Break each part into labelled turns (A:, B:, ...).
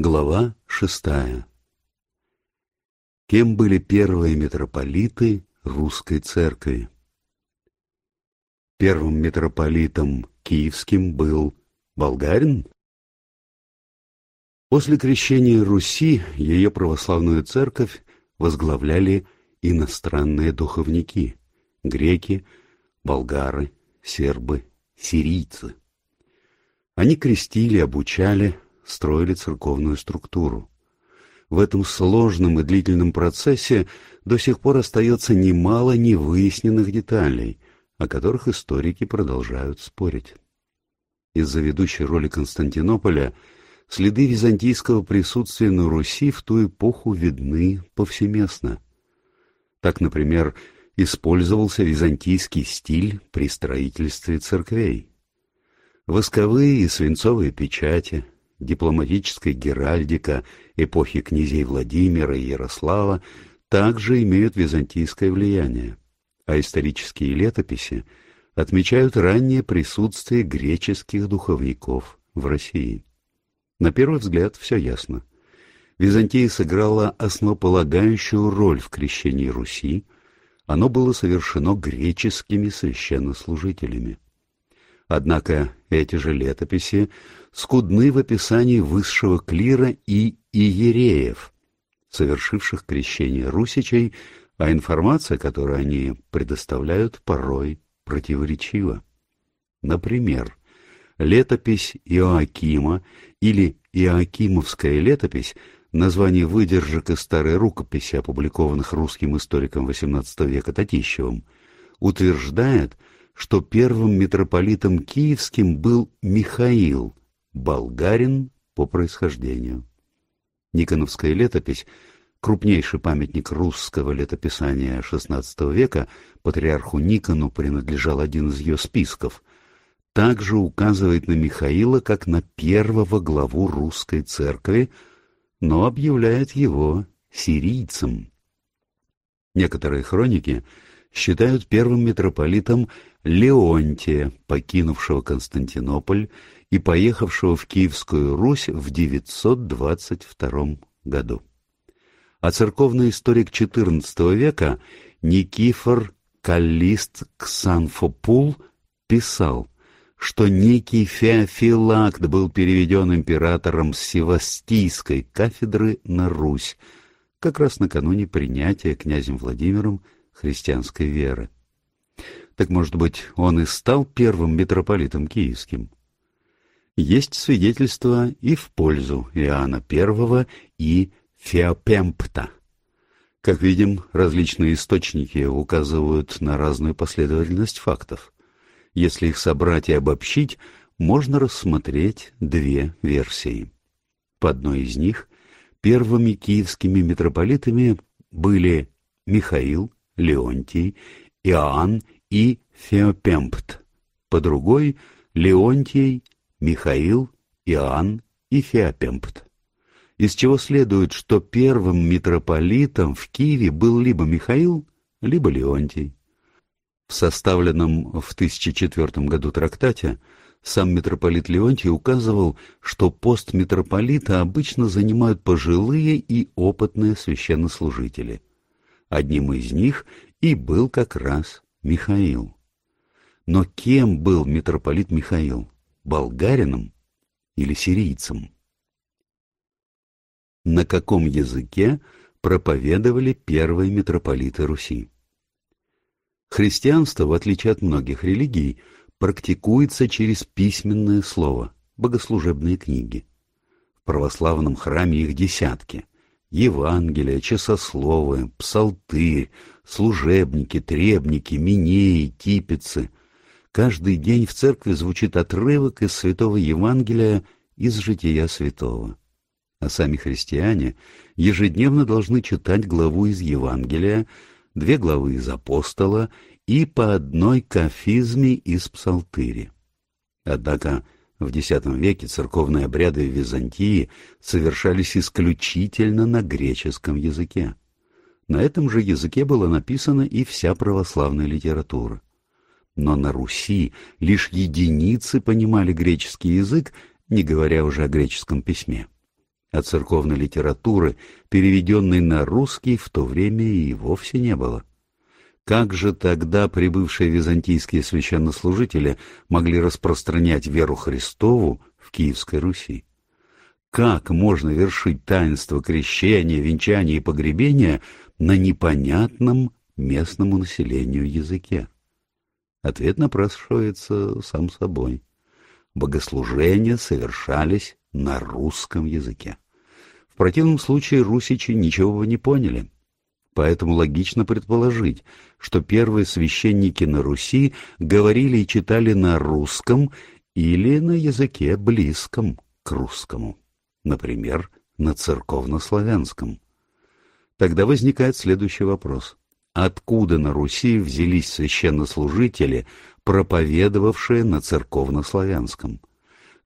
A: Глава шестая Кем были первые митрополиты русской церкви? Первым митрополитом киевским был болгарин? После крещения Руси ее православную церковь возглавляли иностранные духовники – греки, болгары, сербы, сирийцы. Они крестили, обучали, строили церковную структуру. В этом сложном и длительном процессе до сих пор остается немало невыясненных деталей, о которых историки продолжают спорить. Из-за ведущей роли Константинополя следы византийского присутствия на Руси в ту эпоху видны повсеместно. Так, например, использовался византийский стиль при строительстве церквей. Восковые и свинцовые печати – дипломатическая геральдика эпохи князей Владимира и Ярослава также имеют византийское влияние, а исторические летописи отмечают раннее присутствие греческих духовников в России. На первый взгляд все ясно. Византия сыграла основополагающую роль в крещении Руси, оно было совершено греческими священнослужителями. Однако эти же летописи скудны в описании высшего клира и иереев, совершивших крещение русичей, а информация, которую они предоставляют, порой противоречива. Например, летопись Иоакима или Иоакимовская летопись, название выдержек из старой рукописи, опубликованных русским историком XVIII века Татищевым, утверждает, что первым митрополитом киевским был Михаил, болгарин по происхождению. Никоновская летопись, крупнейший памятник русского летописания XVI века, патриарху Никону принадлежал один из ее списков, также указывает на Михаила как на первого главу русской церкви, но объявляет его сирийцем. Некоторые хроники считают первым митрополитом Леонтия, покинувшего Константинополь и поехавшего в Киевскую Русь в 922 году. А церковный историк XIV века Никифор Каллист Ксанфопул писал, что некий Феофилакт был переведен императором с Севастийской кафедры на Русь, как раз накануне принятия князем Владимиром христианской веры. Так, может быть, он и стал первым митрополитом киевским? Есть свидетельства и в пользу Иоанна I и Феопемпта. Как видим, различные источники указывают на разную последовательность фактов. Если их собрать и обобщить, можно рассмотреть две версии. По одной из них первыми киевскими митрополитами были Михаил, Леонтий, Иоанн и Феопемпт, по другой — Леонтий, Михаил, Иоанн и Феопемпт. Из чего следует, что первым митрополитом в Киеве был либо Михаил, либо Леонтий. В составленном в 1004 году трактате сам митрополит Леонтий указывал, что пост митрополита обычно занимают пожилые и опытные священнослужители. Одним из них и был как раз Михаил. Но кем был митрополит Михаил? Болгарином или сирийцем? На каком языке проповедовали первые митрополиты Руси? Христианство, в отличие от многих религий, практикуется через письменное слово, богослужебные книги. В православном храме их десятки – Евангелия, часословы, псалтырь, служебники, требники, минеи, типицы. Каждый день в церкви звучит отрывок из Святого Евангелия из Жития Святого. А сами христиане ежедневно должны читать главу из Евангелия, две главы из Апостола и по одной кафизме из Псалтыри. Однако в X веке церковные обряды в Византии совершались исключительно на греческом языке. На этом же языке была написана и вся православная литература. Но на Руси лишь единицы понимали греческий язык, не говоря уже о греческом письме. а церковной литературы, переведенной на русский, в то время и вовсе не было. Как же тогда прибывшие византийские священнослужители могли распространять веру Христову в Киевской Руси? Как можно вершить таинство крещения, венчания и погребения на непонятном местному населению языке? Ответ напрашивается сам собой. Богослужения совершались на русском языке. В противном случае русичи ничего бы не поняли. Поэтому логично предположить, что первые священники на Руси говорили и читали на русском или на языке близком к русскому, например, на церковнославянском. Тогда возникает следующий вопрос. Откуда на Руси взялись священнослужители, проповедовавшие на церковнославянском?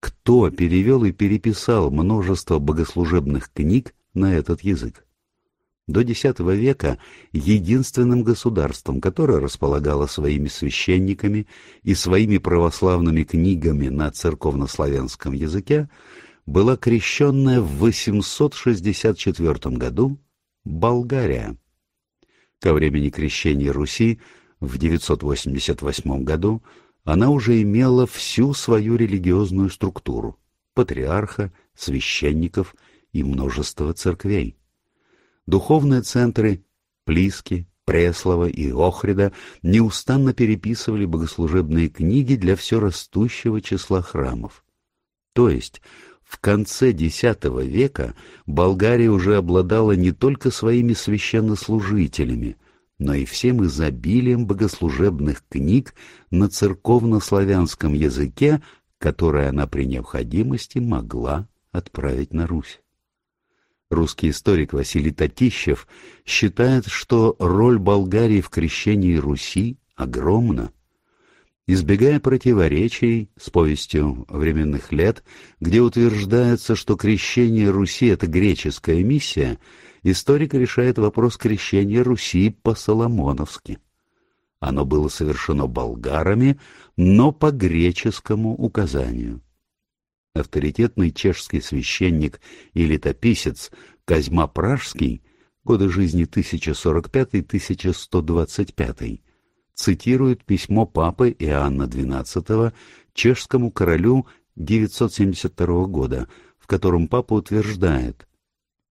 A: кто перевел и переписал множество богослужебных книг на этот язык. До X века единственным государством, которое располагало своими священниками и своими православными книгами на церковнославянском языке, была крещенная в 864 году Болгария. Ко времени крещения Руси в 988 году она уже имела всю свою религиозную структуру — патриарха, священников и множество церквей. Духовные центры Плиски, Преслова и Охрида неустанно переписывали богослужебные книги для все растущего числа храмов. То есть в конце X века Болгария уже обладала не только своими священнослужителями — но и всем изобилием богослужебных книг на церковно-славянском языке, которые она при необходимости могла отправить на Русь. Русский историк Василий Татищев считает, что роль Болгарии в крещении Руси огромна. Избегая противоречий с повестью временных лет, где утверждается, что крещение Руси — это греческая миссия, историк решает вопрос крещения Руси по-соломоновски. Оно было совершено болгарами, но по греческому указанию. Авторитетный чешский священник и летописец Козьма Пражский, годы жизни 1045-1125, цитирует письмо папы Иоанна XII чешскому королю 972 года, в котором папа утверждает,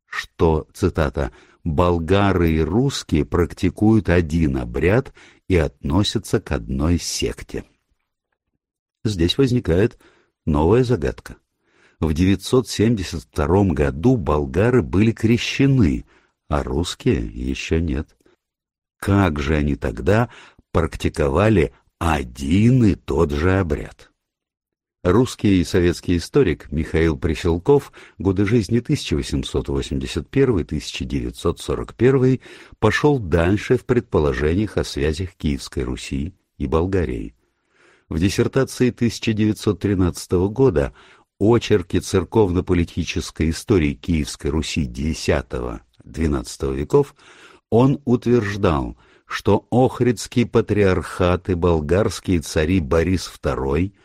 A: что, цитата, «болгары и русские практикуют один обряд и относятся к одной секте». Здесь возникает новая загадка. В 972 году болгары были крещены, а русские еще нет. Как же они тогда практиковали один и тот же обряд? Русский и советский историк Михаил Преселков, годы жизни 1881-1941, пошел дальше в предположениях о связях Киевской Руси и Болгарии. В диссертации 1913 года «Очерки церковно-политической истории Киевской Руси X-XII веков» он утверждал, что Охридский патриархат и болгарские цари Борис II –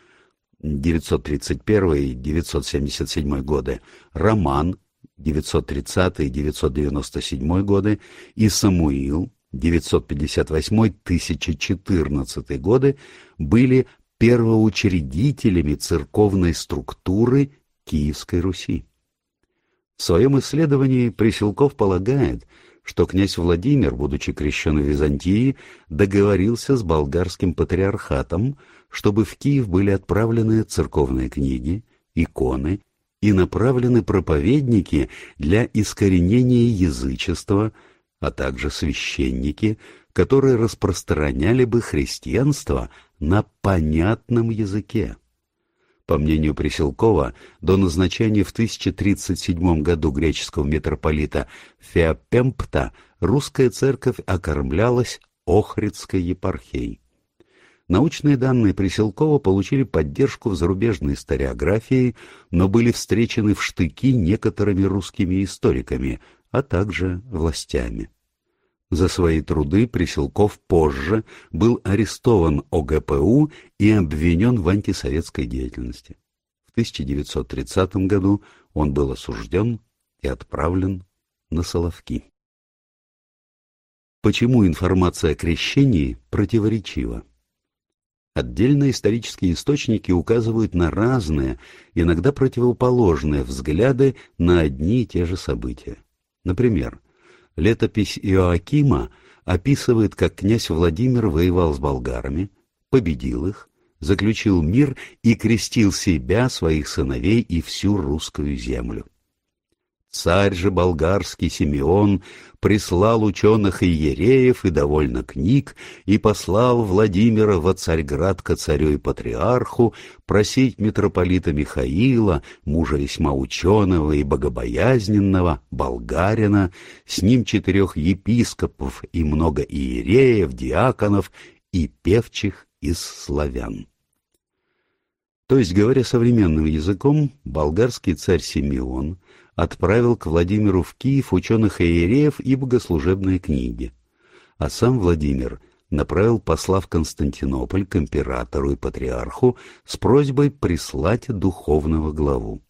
A: 931-977 годы, Роман 930-997 годы и Самуил 958-1014 годы были первоучредителями церковной структуры Киевской Руси. В своем исследовании Преселков полагает, что князь Владимир, будучи крещен в Византии, договорился с болгарским патриархатом, чтобы в Киев были отправлены церковные книги, иконы и направлены проповедники для искоренения язычества, а также священники, которые распространяли бы христианство на понятном языке. По мнению Преселкова, до назначения в 1037 году греческого митрополита Феопемпта русская церковь окормлялась Охридской епархией. Научные данные Преселкова получили поддержку в зарубежной историографии, но были встречены в штыки некоторыми русскими историками, а также властями. За свои труды Преселков позже был арестован ОГПУ и обвинен в антисоветской деятельности. В 1930 году он был осужден и отправлен на Соловки. Почему информация о крещении противоречива? Отдельные исторические источники указывают на разные, иногда противоположные взгляды на одни и те же события. Например, летопись Иоакима описывает, как князь Владимир воевал с болгарами, победил их, заключил мир и крестил себя, своих сыновей и всю русскую землю. Царь же болгарский Симеон прислал ученых и ереев и довольно книг и послал Владимира во Царьград ко царю и патриарху просить митрополита Михаила, мужа весьма ученого и богобоязненного, болгарина, с ним четырех епископов и много иереев, диаконов и певчих из славян. То есть, говоря современным языком, болгарский царь Симеон отправил к Владимиру в Киев ученых иереев и богослужебные книги. А сам Владимир направил посла в Константинополь к императору и патриарху с просьбой прислать духовного главу.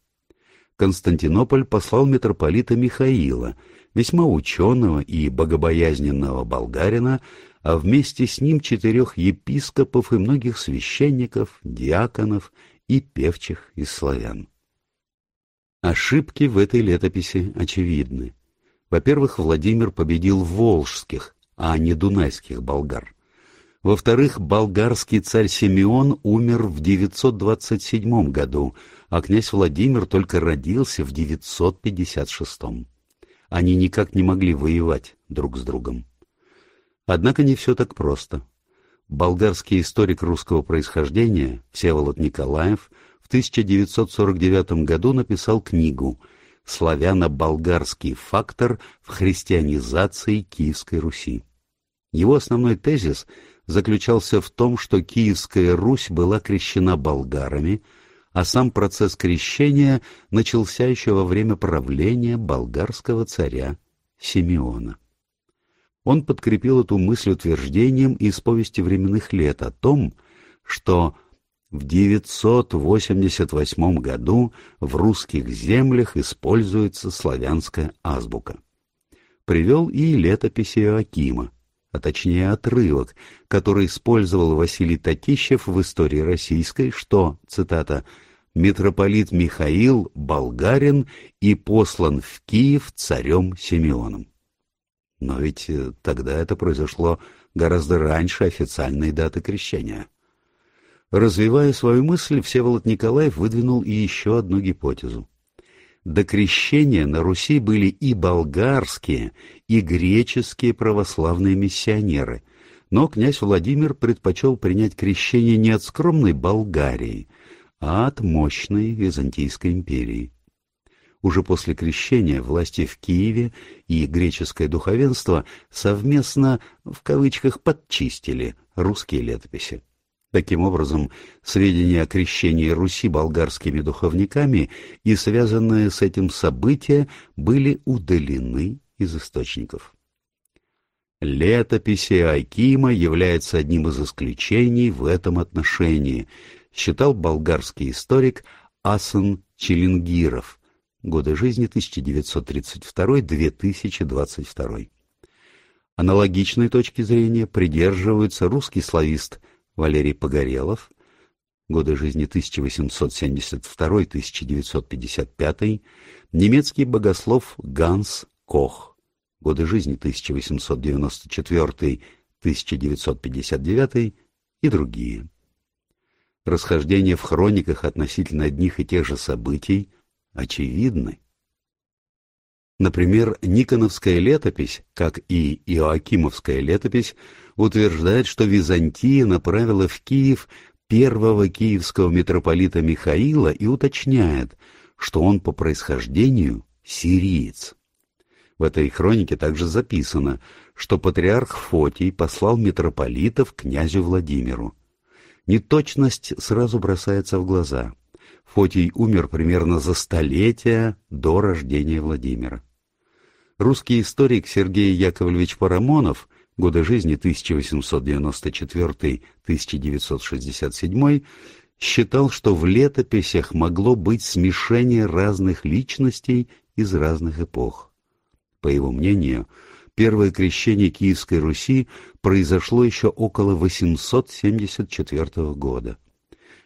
A: Константинополь послал митрополита Михаила, весьма ученого и богобоязненного болгарина, а вместе с ним четырех епископов и многих священников, диаконов и певчих из славян. Ошибки в этой летописи очевидны. Во-первых, Владимир победил волжских, а не дунайских болгар. Во-вторых, болгарский царь Симеон умер в 927 году, а князь Владимир только родился в 956. Они никак не могли воевать друг с другом. Однако не все так просто. Болгарский историк русского происхождения Всеволод Николаев – 1949 году написал книгу «Славяно-болгарский фактор в христианизации Киевской Руси». Его основной тезис заключался в том, что Киевская Русь была крещена болгарами, а сам процесс крещения начался еще во время правления болгарского царя Симеона. Он подкрепил эту мысль утверждением из повести временных лет о том, что в 988 году в русских землях используется славянская азбука. Привел и летописи Иоакима, а точнее отрывок, который использовал Василий Татищев в истории российской, что, цитата, «Митрополит Михаил болгарин и послан в Киев царем Симеоном». Но ведь э, тогда это произошло гораздо раньше официальной даты крещения. Развивая свою мысль, Всеволод Николаев выдвинул и еще одну гипотезу. До крещения на Руси были и болгарские, и греческие православные миссионеры, но князь Владимир предпочел принять крещение не от скромной Болгарии, а от мощной Византийской империи. Уже после крещения власти в Киеве и греческое духовенство совместно, в кавычках, подчистили русские летописи. Таким образом, сведения о крещении Руси болгарскими духовниками и связанные с этим события были удалены из источников. Летописи Акима является одним из исключений в этом отношении, считал болгарский историк Асан Челингиров, годы жизни 1932-2022. Аналогичной точки зрения придерживается русский славист – Валерий Погорелов, годы жизни 1872-1955, немецкий богослов Ганс Кох, годы жизни 1894-1959 и другие. Расхождения в хрониках относительно одних и тех же событий очевидны. Например, Никоновская летопись, как и Иоакимовская летопись, утверждает, что Византия направила в Киев первого киевского митрополита Михаила и уточняет, что он по происхождению сириец. В этой хронике также записано, что патриарх Фотий послал митрополитов князю Владимиру. Неточность сразу бросается в глаза. Фотий умер примерно за столетие до рождения Владимира. Русский историк Сергей Яковлевич Парамонов – годы жизни 1894-1967, считал, что в летописях могло быть смешение разных личностей из разных эпох. По его мнению, первое крещение Киевской Руси произошло еще около 874 года.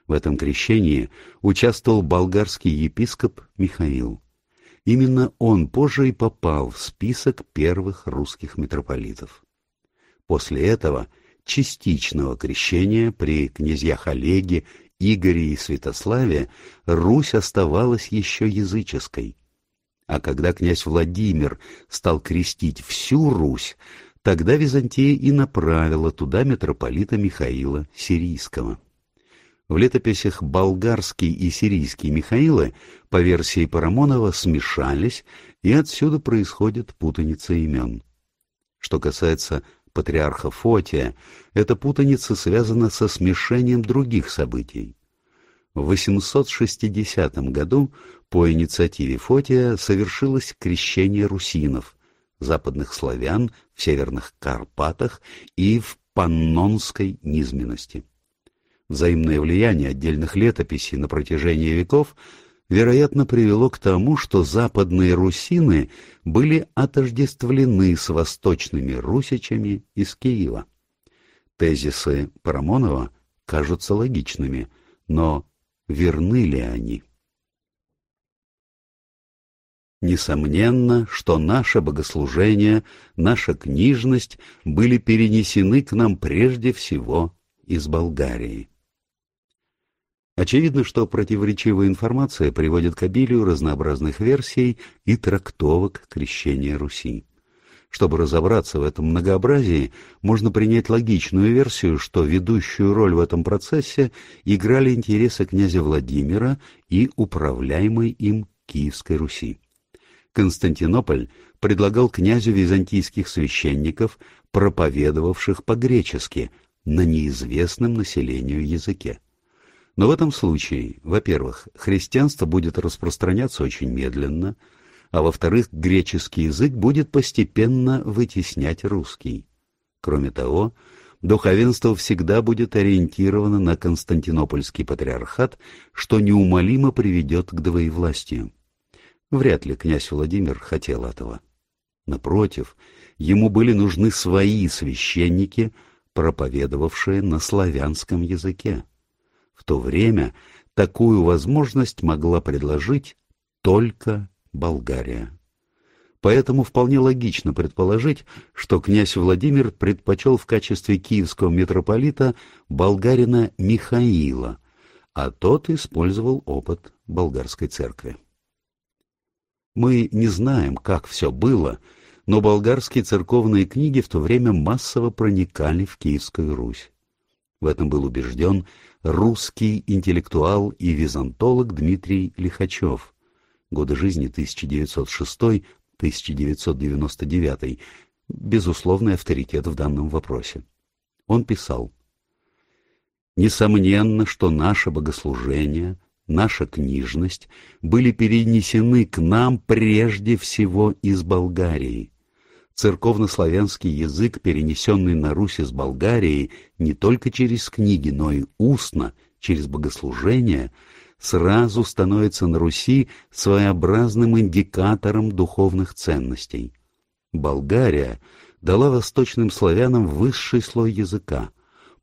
A: В этом крещении участвовал болгарский епископ Михаил. Именно он позже и попал в список первых русских митрополитов. После этого частичного крещения при князьях Олеге, Игоре и Святославе Русь оставалась еще языческой. А когда князь Владимир стал крестить всю Русь, тогда Византия и направила туда митрополита Михаила Сирийского. В летописях болгарский и сирийский Михаилы, по версии Парамонова, смешались, и отсюда происходит путаница имен. Что касается патриарха Фотия, эта путаница связана со смешением других событий. В 860 году по инициативе Фотия совершилось крещение русинов, западных славян в северных Карпатах и в Паннонской низменности. Взаимное влияние отдельных летописей на протяжении веков вероятно привело к тому, что западные русины были отождествлены с восточными русичами из Киева. Тезисы Парамонова кажутся логичными, но верны ли они? Несомненно, что наше богослужение, наша книжность были перенесены к нам прежде всего из Болгарии. Очевидно, что противоречивая информация приводит к обилию разнообразных версий и трактовок крещения Руси. Чтобы разобраться в этом многообразии, можно принять логичную версию, что ведущую роль в этом процессе играли интересы князя Владимира и управляемой им Киевской Руси. Константинополь предлагал князю византийских священников, проповедовавших по-гречески, на неизвестном населению языке. Но в этом случае, во-первых, христианство будет распространяться очень медленно, а во-вторых, греческий язык будет постепенно вытеснять русский. Кроме того, духовенство всегда будет ориентировано на Константинопольский патриархат, что неумолимо приведет к двоевластию. Вряд ли князь Владимир хотел этого. Напротив, ему были нужны свои священники, проповедовавшие на славянском языке. В то время такую возможность могла предложить только Болгария. Поэтому вполне логично предположить, что князь Владимир предпочел в качестве киевского митрополита болгарина Михаила, а тот использовал опыт болгарской церкви. Мы не знаем, как все было, но болгарские церковные книги в то время массово проникали в Киевскую Русь. В этом был убежден русский интеллектуал и византолог Дмитрий Лихачев. Годы жизни 1906-1999. Безусловный авторитет в данном вопросе. Он писал, «Несомненно, что наше богослужение, наша книжность были перенесены к нам прежде всего из Болгарии» церковнославянский язык, перенесенный на Русь из Болгарии не только через книги, но и устно, через богослужение, сразу становится на Руси своеобразным индикатором духовных ценностей. Болгария дала восточным славянам высший слой языка,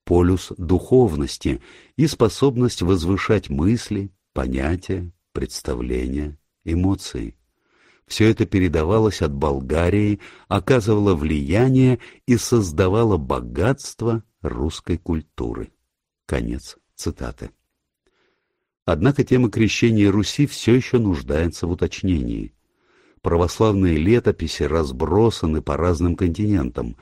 A: полюс духовности и способность возвышать мысли, понятия, представления, эмоции. Все это передавалось от Болгарии, оказывало влияние и создавало богатство русской культуры. Конец цитаты. Однако тема крещения Руси все еще нуждается в уточнении. Православные летописи разбросаны по разным континентам.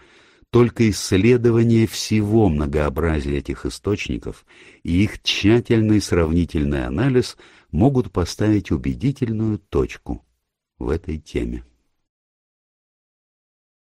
A: Только исследование всего многообразия этих источников и их тщательный сравнительный анализ могут поставить убедительную точку в этой теме.